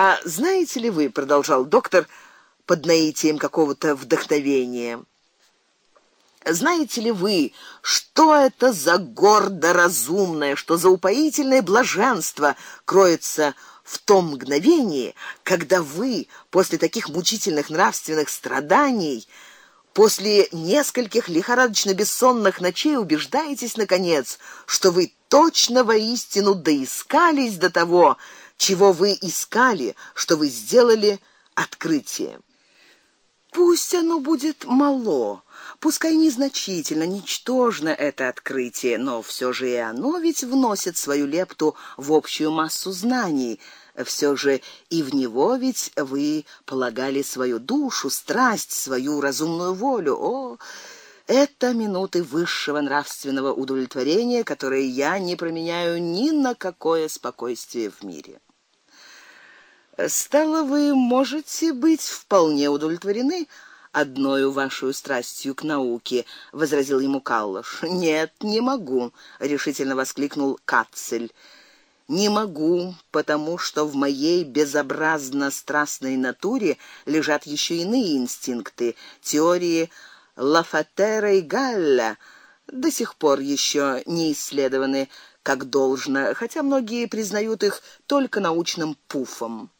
А знаете ли вы, продолжал доктор под наитием какого-то вдохновения, знаете ли вы, что это за гордо разумное, что за упоительное блаженство кроется в том мгновении, когда вы после таких мучительных нравственных страданий После нескольких лихорадочно бессонных ночей убеждаетесь наконец, что вы точно воистину доискались до того, чего вы искали, что вы сделали открытие. Пусть оно будет мало, пускай незначительно, ничтожно это открытие, но все же и оно ведь вносит свою лепту в общую массу знаний, все же и в него ведь вы полагали свою душу, страсть, свою разумную волю. О, это минуты высшего нравственного удовлетворения, которые я не променяю ни на какое спокойствие в мире. Стало вы можете быть вполне удовлетворены одною вашей страстью к науке, возразил ему Каллаш. Нет, не могу, решительно воскликнул Кацель. Не могу, потому что в моей безобразно страстной натуре лежат еще иные инстинкты, теории Лафатера и Галля до сих пор еще не исследованы как должно, хотя многие признают их только научным пуфом.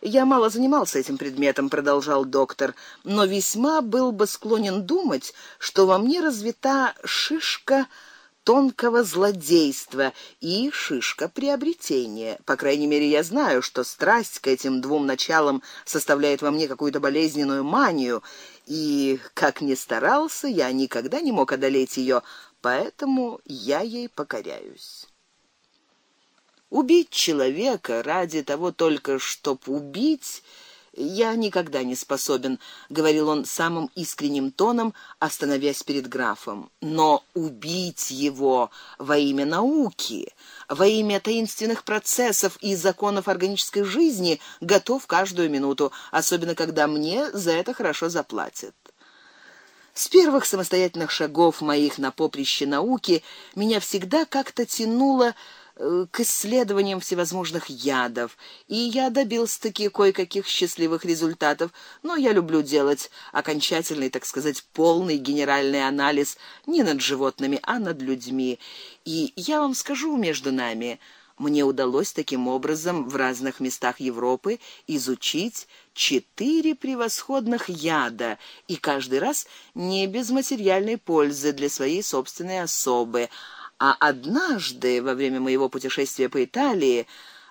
Я мало занимался этим предметом, продолжал доктор, но весьма был бы склонен думать, что во мне развита шишка тонкого злодейства и шишка приобретения. По крайней мере, я знаю, что страсть к этим двум началам составляет во мне какую-то болезненную манию, и как ни старался, я никогда не мог одолеть ее, поэтому я ей покоряюсь. Убить человека ради того только, чтоб убить, я никогда не способен, говорил он самым искренним тоном, остановясь перед графом. Но убить его во имя науки, во имя таинственных процессов и законов органической жизни готов каждую минуту, особенно когда мне за это хорошо заплатят. С первых самостоятельных шагов моих на поприще науки меня всегда как-то тянуло к исследованиям всевозможных ядов, и я добился таки кое-каких счастливых результатов, но я люблю делать окончательный, так сказать, полный генеральный анализ не над животными, а над людьми. И я вам скажу между нами, мне удалось таким образом в разных местах Европы изучить четыре превосходных яда, и каждый раз не без материальной пользы для своей собственной особы а однажды во время моего путешествия по Италии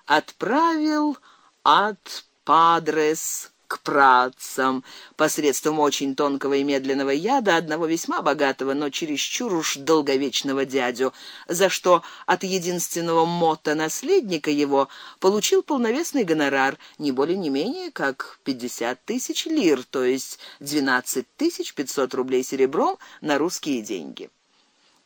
отправил от Падрес к працам посредством очень тонкого и медленного яда одного весьма богатого, но чересчур уж долговечного дядю, за что от единственного мота наследника его получил полновесный гонорар, не более не менее как пятьдесят тысяч лир, то есть двенадцать тысяч пятьсот рублей серебром на русские деньги.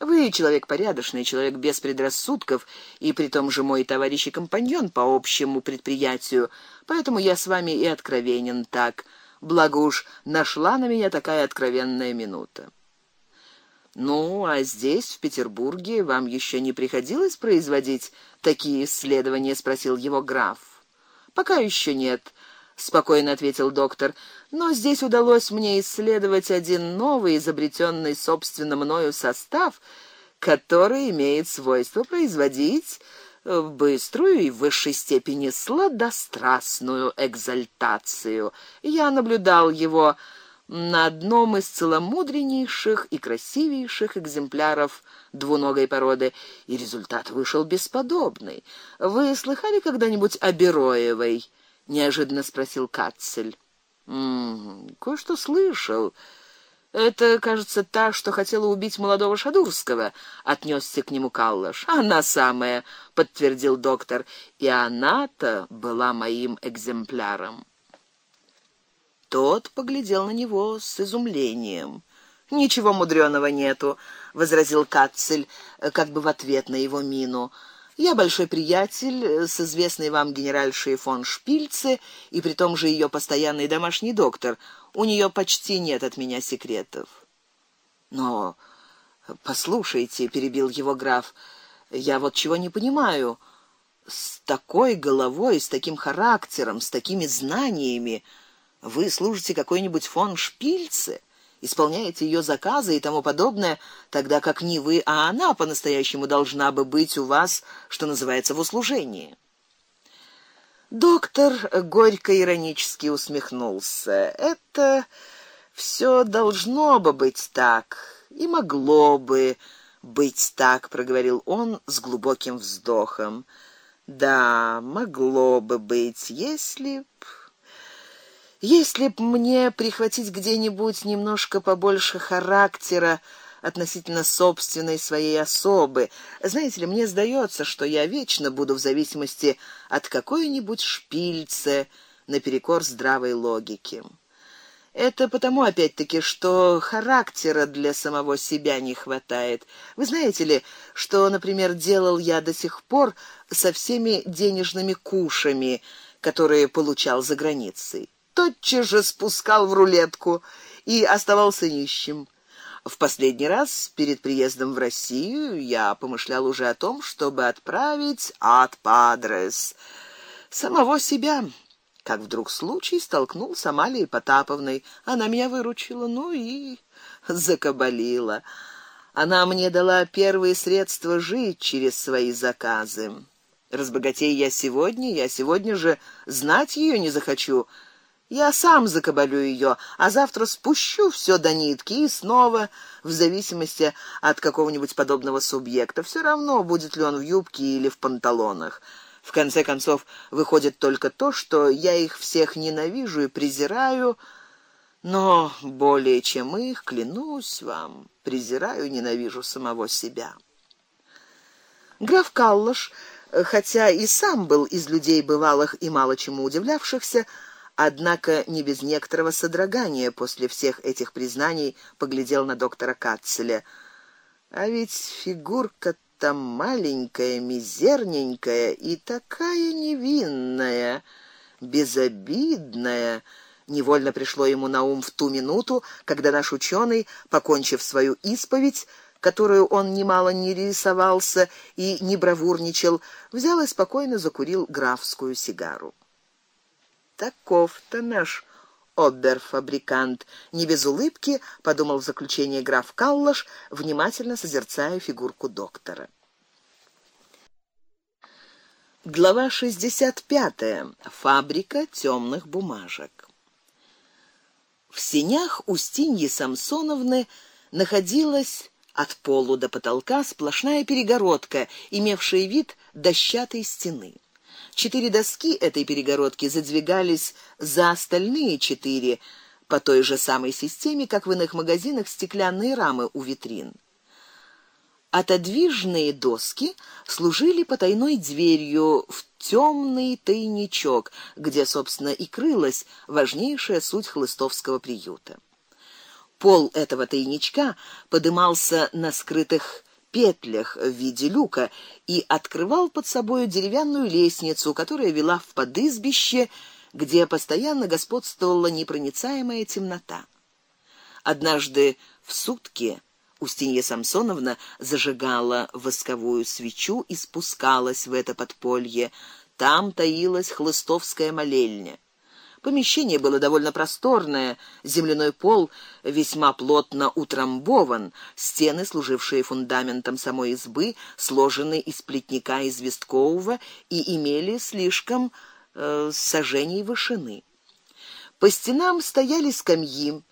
Вы человек порядочный, человек без предрассудков и при том же мой товарищ и компаньон по общему предприятию, поэтому я с вами и откровенен так. Благо уж нашла на меня такая откровенная минута. Ну, а здесь в Петербурге вам еще не приходилось производить такие исследования, спросил его граф. Пока еще нет спокойно ответил доктор. Но здесь удалось мне исследовать один новый изобретенный собственно мною состав, который имеет свойство производить в быструю и в высшей степени сладострастную экзальтацию. Я наблюдал его на одном из целомудреннейших и красивейших экземпляров двуногой породы, и результат вышел бесподобный. Вы слыхали когда-нибудь о Бероевой? Неожиданно спросил Кацель. М, кое-что слышал. Это, кажется, та, что хотела убить молодого Шадурского, отнесся к нему Каллаш. Она самая, подтвердил доктор. И она-то была моим экземпляром. Тот поглядел на него с изумлением. Ничего мудрёного нету, возразил Кацель, как бы в ответ на его мину. Я большой приятель э, с известной вам генеральшей фон Шпильце и при том же ее постоянный домашний доктор. У нее почти нет от меня секретов. Но послушайте, перебил его граф. Я вот чего не понимаю. с такой головой, с таким характером, с такими знаниями вы служите какой-нибудь фон Шпильце, исполняете ее заказы и тому подобное, тогда как не вы, а она по-настоящему должна бы быть у вас, что называется, в услужении. Доктор горько иронически усмехнулся. Это все должно бы быть так и могло бы быть так, проговорил он с глубоким вздохом. Да, могло бы быть, если б если б мне прихватить где-нибудь немножко побольше характера относительно собственной своей особы. Знаете ли, мне сдается, что я вечно буду в зависимости от какой-нибудь шпильце наперекор здравой логике. Это потому опять-таки, что характера для самого себя не хватает. Вы знаете ли, что, например, делал я до сих пор со всеми денежными кушами, которые получал за границей? Тотчас же спускал в рулетку и оставался нищим. В последний раз перед приездом в Россию я помышлял уже о том, чтобы отправить от Падрес самого себя. Как вдруг случай столкнул с Амалией Потаповной. Она меня выручила, ну и закабалила. Она мне дала первые средства жить через свои заказы. Разбогатей я сегодня, я сегодня же знать ее не захочу. Я сам закабалю ее, а завтра спущу все до нитки и снова, в зависимости от какого-нибудь подобного субъекта, все равно будет ли он в юбке или в панталонах. В конце концов выходит только то, что я их всех ненавижу и презираю, но более чем их, клянусь вам, презираю и ненавижу самого себя. Граф Каллаш, хотя и сам был из людей бывалых и мало чему удивлявшихся, однако не без некоторого содрогания после всех этих признаний поглядел на доктора Катцеля. А ведь фигурка там маленькая, мизерненькая и такая невинная, безобидная. Невольно пришло ему на ум в ту минуту, когда наш ученый, покончив свою исповедь, которую он немало не рисовался и не бравурничал, взял и спокойно закурил графскую сигару таков-то наш оберфабрикант. Не без улыбки подумал в заключение граф Каллаш, внимательно созерцая фигурку доктора. Глава 65. Фабрика темных бумажек. В сенях Устиньи Самсоновны находилась от полу до потолка сплошная перегородка, имевшая вид дощатой стены. Четыре доски этой перегородки задвигались за остальные четыре по той же самой системе, как в иных магазинах стеклянные рамы у витрин. Отодвижные доски служили потайной дверью в темный тайничок, где, собственно, и крылась важнейшая суть хлыстовского приюта. Пол этого тайничка подымался на скрытых петлях в виде люка и открывал под собою деревянную лестницу, которая вела в подызбище, где постоянно господствовала непроницаемая темнота. Однажды в сутки Устинья Самсоновна зажигала восковую свечу и спускалась в это подполье. Там таилась хлыстовская молельня. Помещение было довольно просторное, земляной пол весьма плотно утрамбован, стены, служившие фундаментом самой избы, сложены из плетника известкового и имели слишком э, сажений вышины. По стенам стояли скамьи,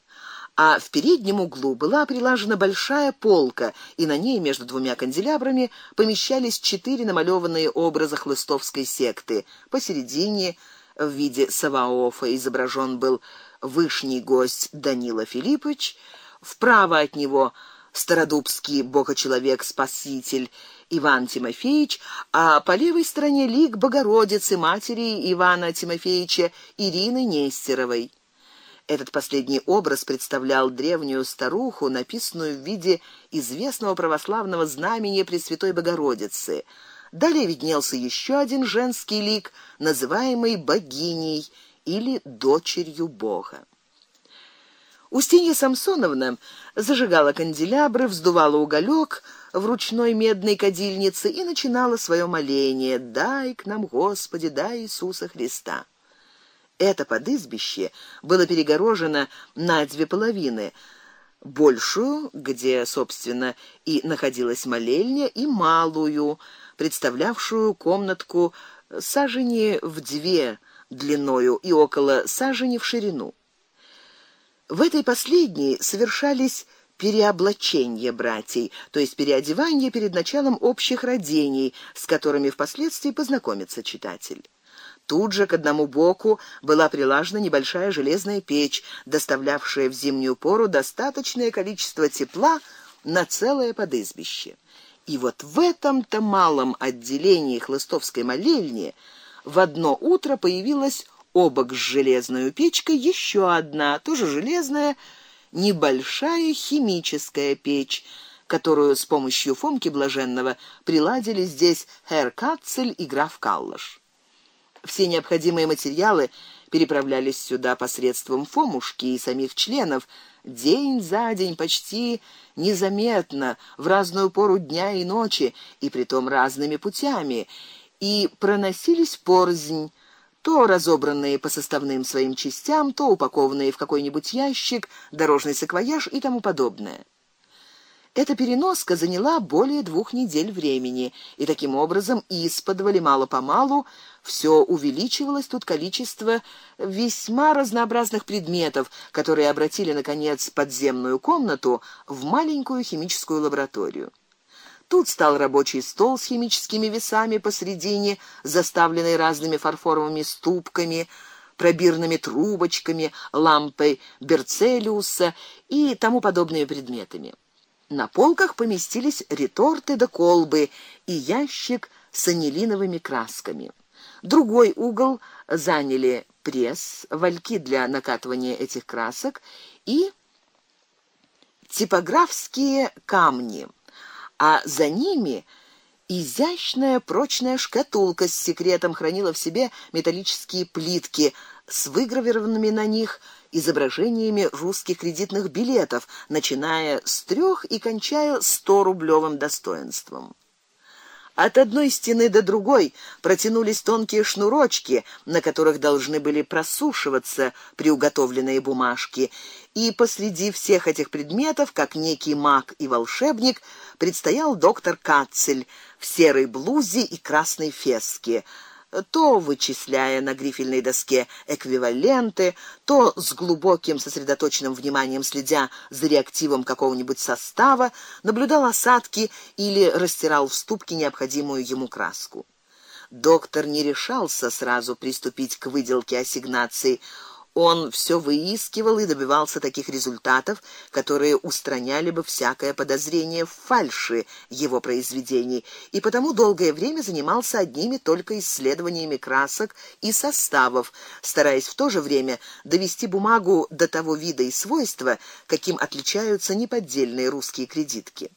а в переднем углу была прилажена большая полка, и на ней между двумя канделябрами помещались четыре намалеванные образа хлыстовской секты. Посередине в виде Саваофа изображен был вышний гость Данила Филиппович, вправо от него стародубский богочеловек-спаситель Иван Тимофеевич, а по левой стороне лик Богородицы матери Ивана Тимофеевича Ирины Нестеровой. Этот последний образ представлял древнюю старуху, написанную в виде известного православного знамения Пресвятой Богородицы. Далее виднелся еще один женский лик, называемый богиней или дочерью Бога. Устинья Самсоновна зажигала канделябры, вздувала уголек, в ручной медной кадильнице и начинала свое моление: "Дай к нам, Господи, дай Иисуса Христа". Это подызбище было перегорожено на две половины: большую, где, собственно, и находилась молельня, и малую, представлявшую комнатку сажени в две длиною и около сажени в ширину. В этой последней совершались переоблачения братьев, то есть переодевание перед началом общих родений, с которыми впоследствии познакомится читатель. Тут же к одному боку была прилажена небольшая железная печь, доставлявшая в зимнюю пору достаточное количество тепла на целое подызбище. И вот в этом-то малом отделении хлыстовской молельни в одно утро появилась обок с железной печкой еще одна, тоже железная, небольшая химическая печь, которую с помощью Фомки Блаженного приладили здесь Херр Кацель и граф Каллаш. Все необходимые материалы переправлялись сюда посредством Фомушки и самих членов, день за день почти незаметно, в разную пору дня и ночи, и притом разными путями, и проносились порзнь, то разобранные по составным своим частям, то упакованные в какой-нибудь ящик, дорожный саквояж и тому подобное. Эта переноска заняла более двух недель времени, и таким образом исподвали мало-помалу все увеличивалось тут количество весьма разнообразных предметов, которые обратили наконец подземную комнату в маленькую химическую лабораторию. Тут стал рабочий стол с химическими весами посредине, заставленный разными фарфоровыми ступками, пробирными трубочками, лампой Берцелиуса и тому подобными предметами. На полках поместились реторты да колбы и ящик с анилиновыми красками. Другой угол заняли пресс, вальки для накатывания этих красок и типографские камни, а за ними изящная прочная шкатулка с секретом хранила в себе металлические плитки с выгравированными на них изображениями русских кредитных билетов, начиная с трех и кончая сто рублевым достоинством. От одной стены до другой протянулись тонкие шнурочки, на которых должны были просушиваться приуготовленные бумажки, и посреди всех этих предметов, как некий маг и волшебник, предстоял доктор Кацель в серой блузе и красной феске то вычисляя на грифельной доске эквиваленты, то с глубоким сосредоточенным вниманием следя за реактивом какого-нибудь состава, наблюдал осадки или растирал в ступке необходимую ему краску. Доктор не решался сразу приступить к выделке ассигнаций. Он все выискивал и добивался таких результатов, которые устраняли бы всякое подозрение в фальши его произведений, и потому долгое время занимался одними только исследованиями красок и составов, стараясь в то же время довести бумагу до того вида и свойства, каким отличаются неподдельные русские кредитки.